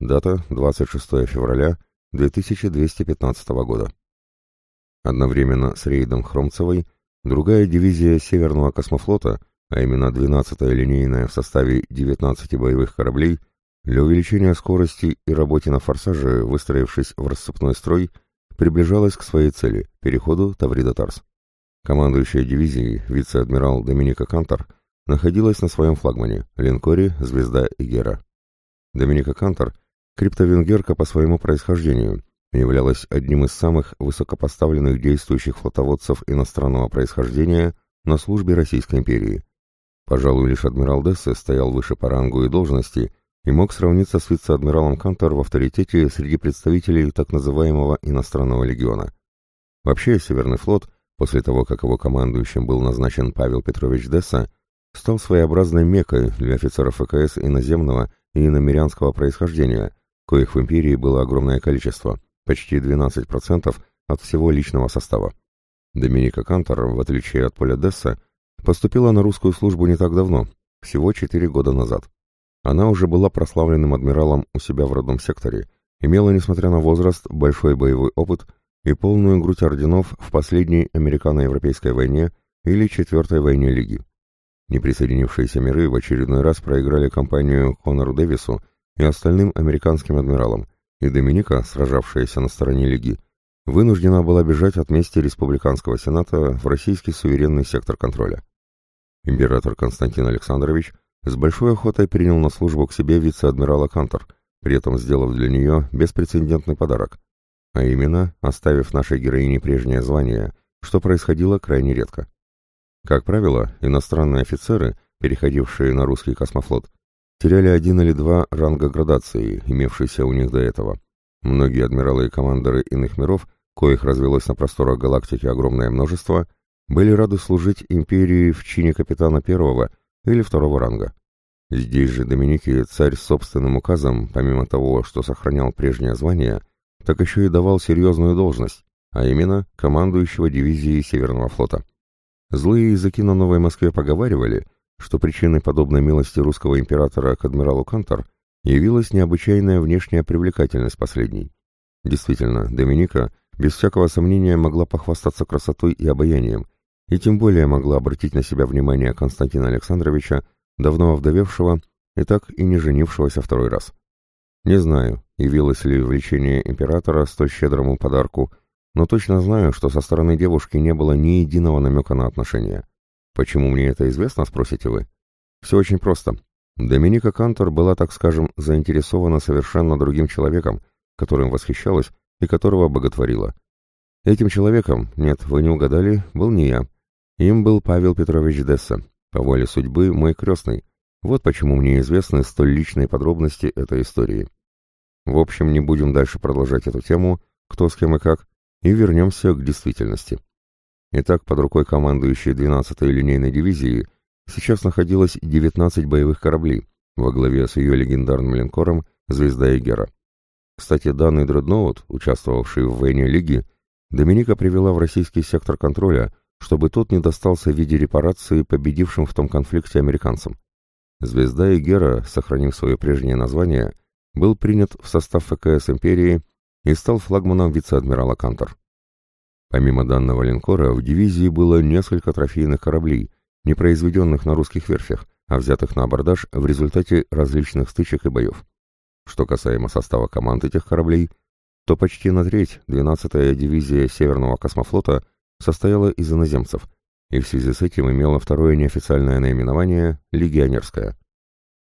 Дата 26 февраля 2215 года. Одновременно с рейдом Хромцевой другая дивизия Северного космофлота, а именно 12-я линейная в составе 19 боевых кораблей, для увеличения скорости и работы на форсаже, выстроившись в рассыпной строй, приближалась к своей цели – переходу Таврида-Тарс. Командующая дивизией вице-адмирал Доминика Кантор находилась на своем флагмане – линкоре «Звезда Игера». Доминика Кантор – Криптовенгерка по своему происхождению являлась одним из самых высокопоставленных действующих флотоводцев иностранного происхождения на службе Российской империи. Пожалуй, лишь адмирал Дессе стоял выше по рангу и должности и мог сравниться с вице-адмиралом Кантор в авторитете среди представителей так называемого иностранного легиона. Вообще, Северный флот, после того, как его командующим был назначен Павел Петрович Десса, стал своеобразной мекой для офицеров ФКС иноземного и иномерянского происхождения – коих в империи было огромное количество, почти 12% от всего личного состава. Доминика Кантор, в отличие от Поля Десса, поступила на русскую службу не так давно, всего 4 года назад. Она уже была прославленным адмиралом у себя в родном секторе, имела, несмотря на возраст, большой боевой опыт и полную грудь орденов в последней американо-европейской войне или Четвертой войне Лиги. Неприсоединившиеся миры в очередной раз проиграли компанию Конору Дэвису и остальным американским адмиралам, и Доминика, сражавшаяся на стороне Лиги, вынуждена была бежать от мести Республиканского Сената в российский суверенный сектор контроля. Император Константин Александрович с большой охотой принял на службу к себе вице-адмирала Кантор, при этом сделав для нее беспрецедентный подарок, а именно оставив нашей героине прежнее звание, что происходило крайне редко. Как правило, иностранные офицеры, переходившие на русский космофлот, теряли один или два ранга градации, имевшиеся у них до этого. Многие адмиралы и командоры иных миров, коих развелось на просторах галактики огромное множество, были рады служить империи в чине капитана первого или второго ранга. Здесь же Доминики царь собственным указом, помимо того, что сохранял прежнее звание, так еще и давал серьезную должность, а именно командующего дивизией Северного флота. Злые языки на Новой Москве поговаривали – что причиной подобной милости русского императора к адмиралу Кантор явилась необычайная внешняя привлекательность последней. Действительно, Доминика без всякого сомнения могла похвастаться красотой и обаянием, и тем более могла обратить на себя внимание Константина Александровича, давно овдовевшего и так и не женившегося второй раз. Не знаю, явилось ли влечение императора столь щедрому подарку, но точно знаю, что со стороны девушки не было ни единого намека на отношения. Почему мне это известно, спросите вы? Все очень просто. Доминика Кантор была, так скажем, заинтересована совершенно другим человеком, которым восхищалась и которого боготворила. Этим человеком, нет, вы не угадали, был не я. Им был Павел Петрович Десса, по воле судьбы мой крестный. Вот почему мне известны столь личные подробности этой истории. В общем, не будем дальше продолжать эту тему, кто с кем и как, и вернемся к действительности. Итак, под рукой командующей 12-й линейной дивизии сейчас находилось 19 боевых кораблей во главе с ее легендарным линкором «Звезда Эгера». Кстати, данный дредноут, участвовавший в войне Лиги, Доминика привела в российский сектор контроля, чтобы тот не достался в виде репарации победившим в том конфликте американцам. «Звезда Эгера», сохранив свое прежнее название, был принят в состав ФКС империи и стал флагманом вице-адмирала Кантор. Помимо данного линкора, в дивизии было несколько трофейных кораблей, не произведенных на русских верфях, а взятых на абордаж в результате различных стычек и боев. Что касаемо состава команд этих кораблей, то почти на треть 12-я дивизия Северного космофлота состояла из иноземцев, и в связи с этим имела второе неофициальное наименование «легионерское».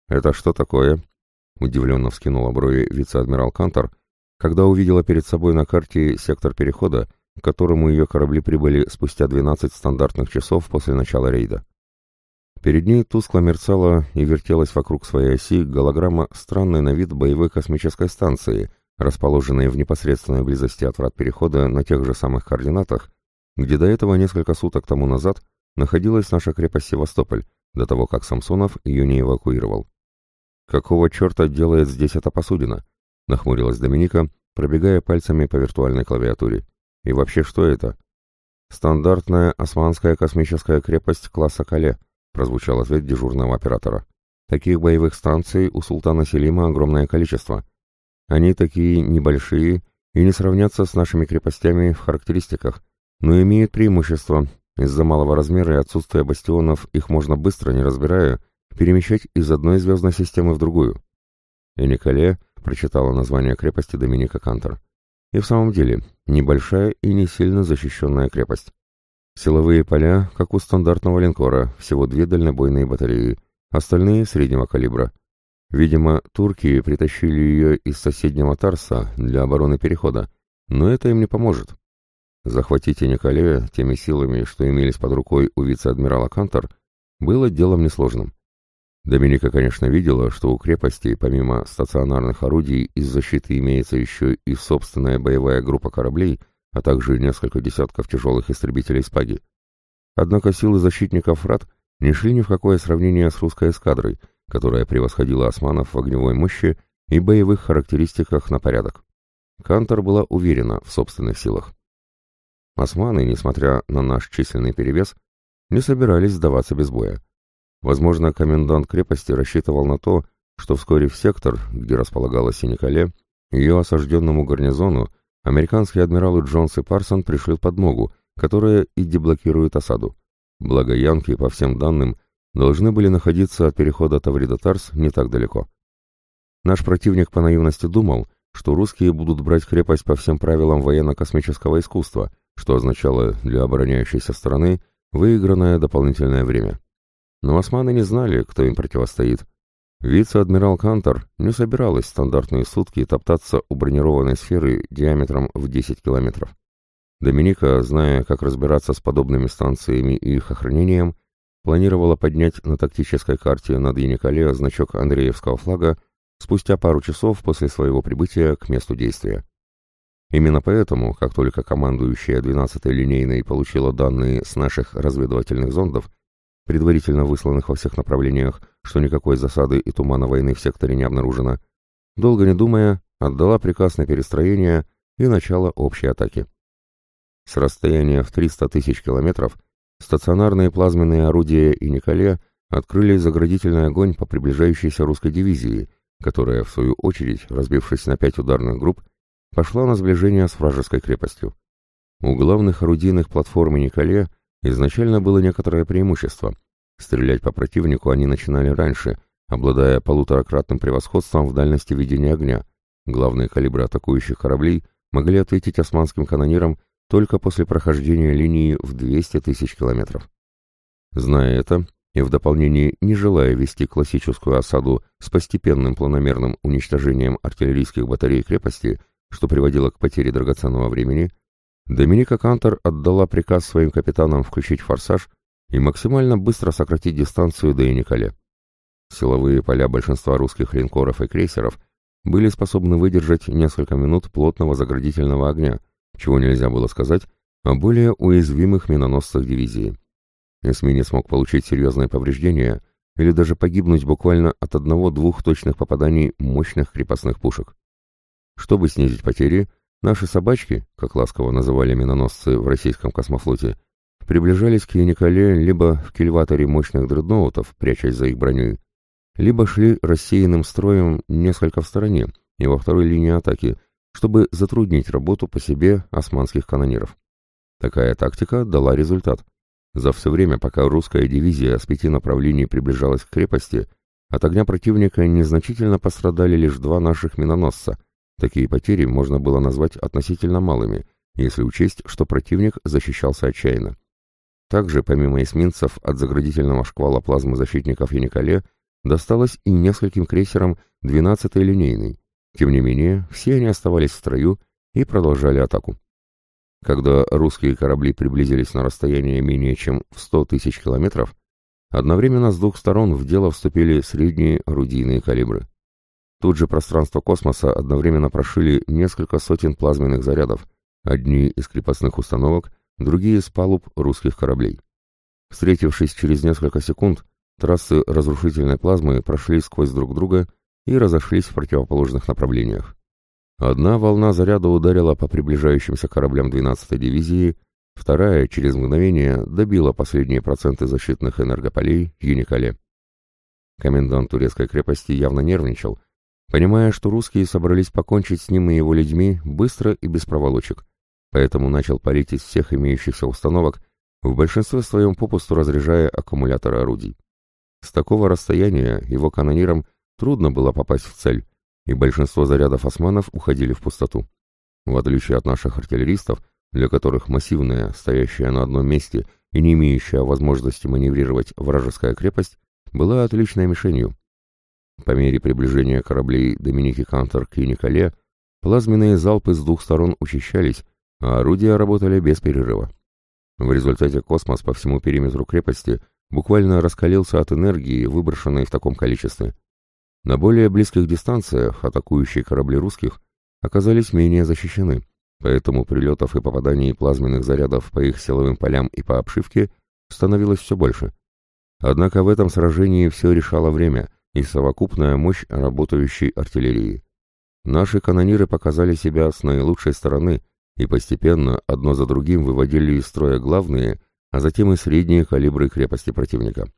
«Это что такое?» — удивленно вскинула брови вице-адмирал Кантор, когда увидела перед собой на карте сектор перехода, к которому ее корабли прибыли спустя 12 стандартных часов после начала рейда. Перед ней тускло мерцала и вертелась вокруг своей оси голограмма странной на вид боевой космической станции, расположенной в непосредственной близости от врат перехода на тех же самых координатах, где до этого несколько суток тому назад находилась наша крепость Севастополь, до того как Самсонов ее не эвакуировал. «Какого черта делает здесь эта посудина?» — нахмурилась Доминика, пробегая пальцами по виртуальной клавиатуре. И вообще, что это? Стандартная османская космическая крепость класса Кале, прозвучал ответ дежурного оператора. Таких боевых станций у султана Селима огромное количество. Они такие небольшие и не сравнятся с нашими крепостями в характеристиках, но имеют преимущество. Из-за малого размера и отсутствия бастионов их можно быстро, не разбирая, перемещать из одной звездной системы в другую. И Николе прочитала название крепости Доминика Кантор. И в самом деле, небольшая и не сильно защищенная крепость. Силовые поля, как у стандартного линкора, всего две дальнобойные батареи, остальные среднего калибра. Видимо, турки притащили ее из соседнего Тарса для обороны перехода, но это им не поможет. Захватите Николея теми силами, что имелись под рукой у вице-адмирала Кантор, было делом несложным. Доминика, конечно, видела, что у крепости, помимо стационарных орудий, из защиты имеется еще и собственная боевая группа кораблей, а также несколько десятков тяжелых истребителей «Спаги». Однако силы защитников «Рад» не шли ни в какое сравнение с русской эскадрой, которая превосходила османов в огневой мощи и боевых характеристиках на порядок. Кантор была уверена в собственных силах. Османы, несмотря на наш численный перевес, не собирались сдаваться без боя. Возможно, комендант крепости рассчитывал на то, что вскоре в сектор, где располагалась Синикале, ее осажденному гарнизону, американские адмиралы Джонс и Парсон пришли в подмогу, которая и деблокирует осаду. Благо Янки, по всем данным, должны были находиться от перехода Тавридотарс не так далеко. Наш противник по наивности думал, что русские будут брать крепость по всем правилам военно-космического искусства, что означало для обороняющейся стороны выигранное дополнительное время но османы не знали, кто им противостоит. Вице-адмирал Кантор не собиралась стандартные сутки топтаться у бронированной сферы диаметром в 10 километров. Доминика, зная, как разбираться с подобными станциями и их охранением, планировала поднять на тактической карте над Яникале значок Андреевского флага спустя пару часов после своего прибытия к месту действия. Именно поэтому, как только командующая 12-й линейной получила данные с наших разведывательных зондов, предварительно высланных во всех направлениях, что никакой засады и тумана войны в секторе не обнаружено. Долго не думая, отдала приказ на перестроение и начало общей атаки. С расстояния в 300 тысяч километров стационарные плазменные орудия и Николе открыли заградительный огонь по приближающейся русской дивизии, которая, в свою очередь, разбившись на пять ударных групп, пошла на сближение с вражеской крепостью. У главных орудийных платформ Николе Изначально было некоторое преимущество. Стрелять по противнику они начинали раньше, обладая полуторакратным превосходством в дальности ведения огня. Главные калибры атакующих кораблей могли ответить османским канонирам только после прохождения линии в 200 тысяч километров. Зная это, и в дополнение не желая вести классическую осаду с постепенным планомерным уничтожением артиллерийских батарей крепости, что приводило к потере драгоценного времени, Доминика Кантер отдала приказ своим капитанам включить форсаж и максимально быстро сократить дистанцию до Яникале. Силовые поля большинства русских линкоров и крейсеров были способны выдержать несколько минут плотного заградительного огня, чего нельзя было сказать о более уязвимых миноносцах дивизии. Эсминец мог получить серьезные повреждения или даже погибнуть буквально от одного-двух точных попаданий мощных крепостных пушек. Чтобы снизить потери, Наши собачки, как ласково называли миноносцы в российском космофлоте, приближались к Яникале либо в кильваторе мощных дредноутов, прячась за их броней, либо шли рассеянным строем несколько в стороне и во второй линии атаки, чтобы затруднить работу по себе османских канониров. Такая тактика дала результат. За все время, пока русская дивизия с пяти направлений приближалась к крепости, от огня противника незначительно пострадали лишь два наших миноносца, Такие потери можно было назвать относительно малыми, если учесть, что противник защищался отчаянно. Также, помимо эсминцев, от заградительного шквала плазмы защитников Яникале досталось и нескольким крейсерам 12-й линейной. Тем не менее, все они оставались в строю и продолжали атаку. Когда русские корабли приблизились на расстояние менее чем в 100 тысяч километров, одновременно с двух сторон в дело вступили средние орудийные калибры. Тут же пространство космоса одновременно прошили несколько сотен плазменных зарядов, одни из крепостных установок, другие из палуб русских кораблей. Встретившись через несколько секунд, трассы разрушительной плазмы прошли сквозь друг друга и разошлись в противоположных направлениях. Одна волна заряда ударила по приближающимся кораблям 12-й дивизии, вторая через мгновение добила последние проценты защитных энергополей Юникале. Комендант турецкой крепости явно нервничал, Понимая, что русские собрались покончить с ним и его людьми быстро и без проволочек, поэтому начал палить из всех имеющихся установок, в большинстве своем попусту разряжая аккумуляторы орудий. С такого расстояния его канонирам трудно было попасть в цель, и большинство зарядов османов уходили в пустоту. В отличие от наших артиллеристов, для которых массивная, стоящая на одном месте и не имеющая возможности маневрировать вражеская крепость, была отличной мишенью. По мере приближения кораблей Доминики Канторк к Юникале плазменные залпы с двух сторон учащались, а орудия работали без перерыва. В результате космос по всему периметру крепости буквально раскалился от энергии, выброшенной в таком количестве. На более близких дистанциях атакующие корабли русских оказались менее защищены, поэтому прилетов и попаданий плазменных зарядов по их силовым полям и по обшивке становилось все больше. Однако в этом сражении все решало время — и совокупная мощь работающей артиллерии. Наши канониры показали себя с наилучшей стороны и постепенно одно за другим выводили из строя главные, а затем и средние калибры крепости противника.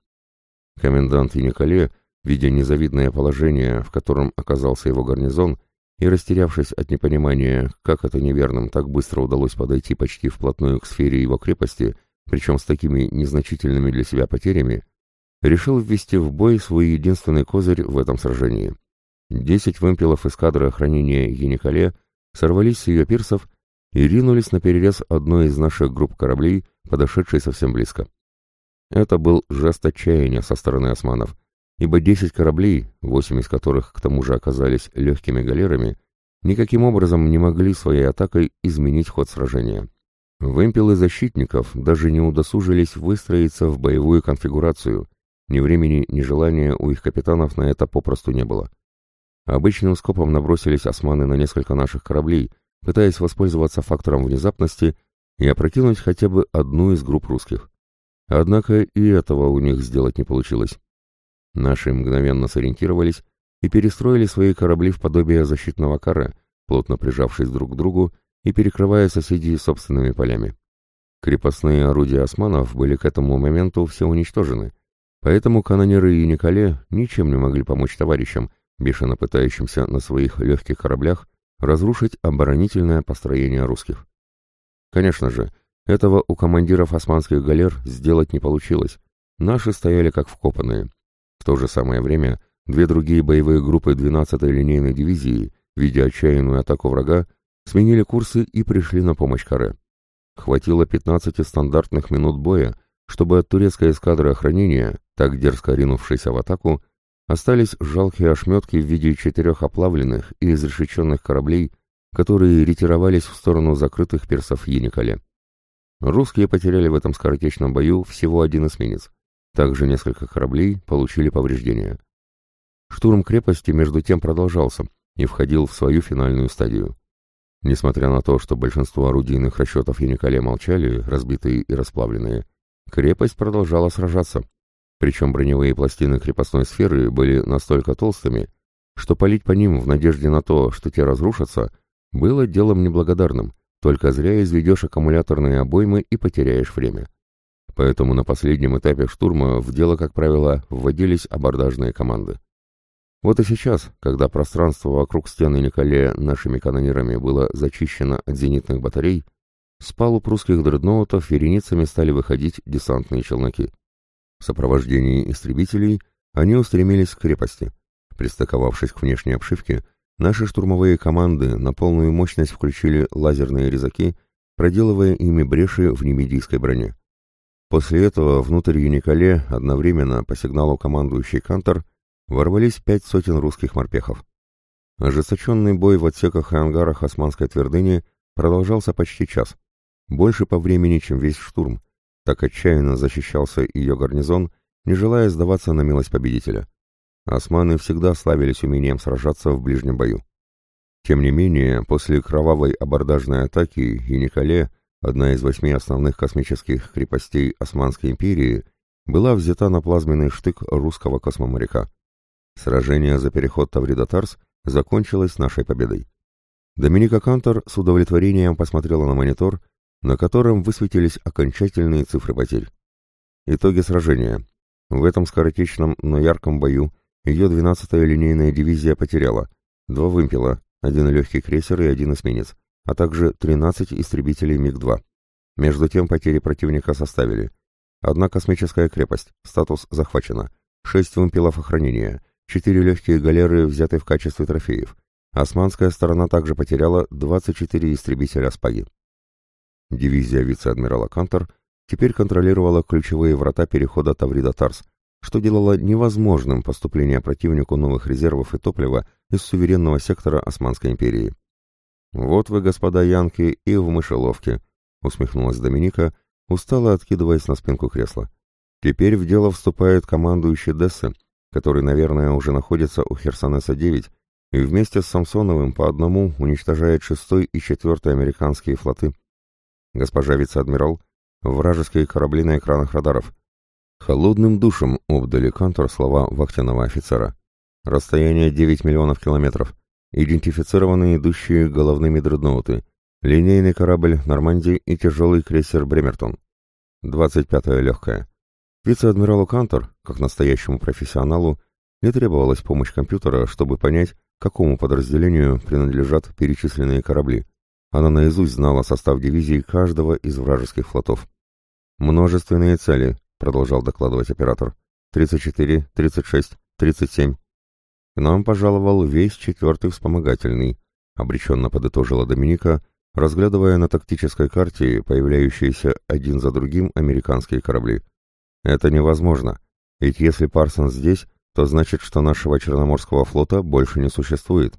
Комендант Виникале, видя незавидное положение, в котором оказался его гарнизон, и растерявшись от непонимания, как это неверным так быстро удалось подойти почти вплотную к сфере его крепости, причем с такими незначительными для себя потерями, решил ввести в бой свой единственный козырь в этом сражении. Десять вымпелов эскадры охранения Геникале сорвались с ее пирсов и ринулись на перерез одной из наших групп кораблей, подошедшей совсем близко. Это был жест отчаяния со стороны османов, ибо десять кораблей, восемь из которых к тому же оказались легкими галерами, никаким образом не могли своей атакой изменить ход сражения. Вымпелы защитников даже не удосужились выстроиться в боевую конфигурацию – ни времени, ни желания у их капитанов на это попросту не было. Обычным скопом набросились османы на несколько наших кораблей, пытаясь воспользоваться фактором внезапности и опрокинуть хотя бы одну из групп русских. Однако и этого у них сделать не получилось. Наши мгновенно сориентировались и перестроили свои корабли в подобие защитного кара, плотно прижавшись друг к другу и перекрывая соседей собственными полями. Крепостные орудия османов были к этому моменту все уничтожены, Поэтому канонеры и Николе ничем не могли помочь товарищам, бешено пытающимся на своих легких кораблях разрушить оборонительное построение русских. Конечно же, этого у командиров османских галер сделать не получилось. Наши стояли как вкопанные. В то же самое время две другие боевые группы 12-й линейной дивизии, видя отчаянную атаку врага, сменили курсы и пришли на помощь Каре. Хватило 15 стандартных минут боя, чтобы от турецкой эскадры охранения так дерзко ринувшийся в атаку, остались жалкие ошметки в виде четырех оплавленных и изрешеченных кораблей, которые ретировались в сторону закрытых персов Яникале. Русские потеряли в этом скоротечном бою всего один эсминец. Также несколько кораблей получили повреждения. Штурм крепости между тем продолжался и входил в свою финальную стадию. Несмотря на то, что большинство орудийных расчетов Яникале молчали, разбитые и расплавленные, крепость продолжала сражаться, причем броневые пластины крепостной сферы были настолько толстыми, что палить по ним в надежде на то, что те разрушатся, было делом неблагодарным, только зря изведешь аккумуляторные обоймы и потеряешь время. Поэтому на последнем этапе штурма в дело, как правило, вводились абордажные команды. Вот и сейчас, когда пространство вокруг стены Николе нашими канонирами было зачищено от зенитных батарей, с палуб русских дредноутов вереницами стали выходить десантные челноки. В сопровождении истребителей они устремились к крепости. Пристыковавшись к внешней обшивке, наши штурмовые команды на полную мощность включили лазерные резаки, проделывая ими бреши в немедийской броне. После этого внутрь Юникале одновременно по сигналу командующий Кантор ворвались пять сотен русских морпехов. Ожесточенный бой в отсеках и ангарах Османской твердыни продолжался почти час. Больше по времени, чем весь штурм, так отчаянно защищался ее гарнизон, не желая сдаваться на милость победителя. Османы всегда славились умением сражаться в ближнем бою. Тем не менее, после кровавой абордажной атаки и одна из восьми основных космических крепостей Османской империи, была взята на плазменный штык русского космоморяка. Сражение за переход Тавридотарс закончилось нашей победой. Доминика Кантор с удовлетворением посмотрела на монитор на котором высветились окончательные цифры потерь. Итоги сражения. В этом скоротечном, но ярком бою ее 12-я линейная дивизия потеряла два вымпела, один легкий крейсер и один эсминец, а также 13 истребителей МиГ-2. Между тем потери противника составили одна космическая крепость, статус захвачена, 6 вымпелов охранения, 4 легкие галеры взяты в качестве трофеев. Османская сторона также потеряла 24 истребителя «Спаги». Дивизия вице-адмирала Кантер теперь контролировала ключевые врата перехода Таврида-Тарс, что делало невозможным поступление противнику новых резервов и топлива из суверенного сектора Османской империи. «Вот вы, господа Янки, и в мышеловке», — усмехнулась Доминика, устало откидываясь на спинку кресла. «Теперь в дело вступает командующий Дессы, который, наверное, уже находится у Херсонеса-9, и вместе с Самсоновым по одному уничтожает шестой и четвертый американские флоты госпожа вице-адмирал, вражеские корабли на экранах радаров. Холодным душем обдали Кантор слова вахтенного офицера. Расстояние 9 миллионов километров. Идентифицированы идущие головными дредноуты. Линейный корабль «Нормандии» и тяжелый крейсер «Бремертон». 25-я легкая. Вице-адмиралу Кантор, как настоящему профессионалу, не требовалась помощь компьютера, чтобы понять, какому подразделению принадлежат перечисленные корабли – она наизусть знала состав дивизии каждого из вражеских флотов. «Множественные цели», — продолжал докладывать оператор. «34, 36, 37». «К нам пожаловал весь четвертый вспомогательный», — обреченно подытожила Доминика, разглядывая на тактической карте появляющиеся один за другим американские корабли. «Это невозможно. Ведь если Парсон здесь, то значит, что нашего Черноморского флота больше не существует».